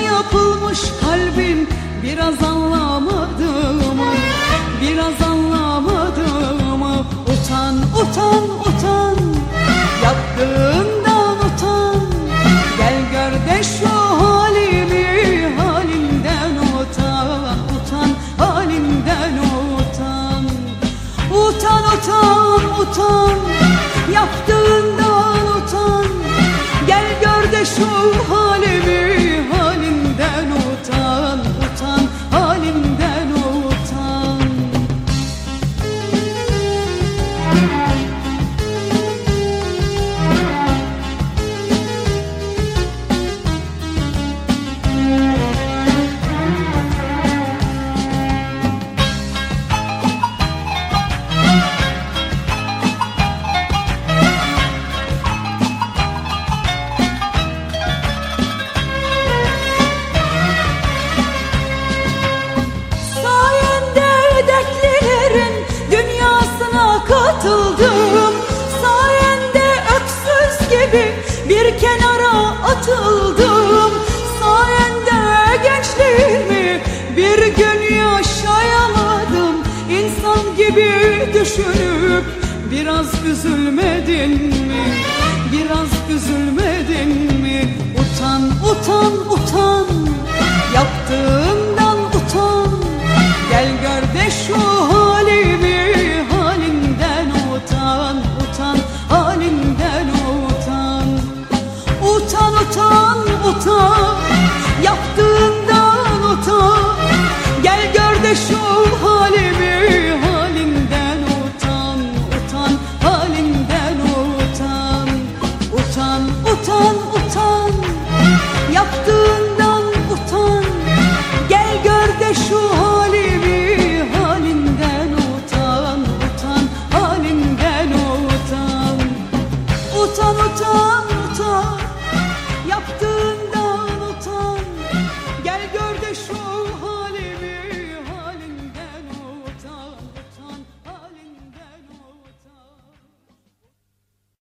yapılmış kalbin biraz anlamadı mı? Biraz anlamadı mı? Utan, utan, utan. Yaptığından utan. Gel gör şu halimi Halimden utan, utan Halimden utan. Utan, utan, utan. Yaptığından bir gün yaşayamadım İnsan gibi düşünüp biraz üzülmedin mi?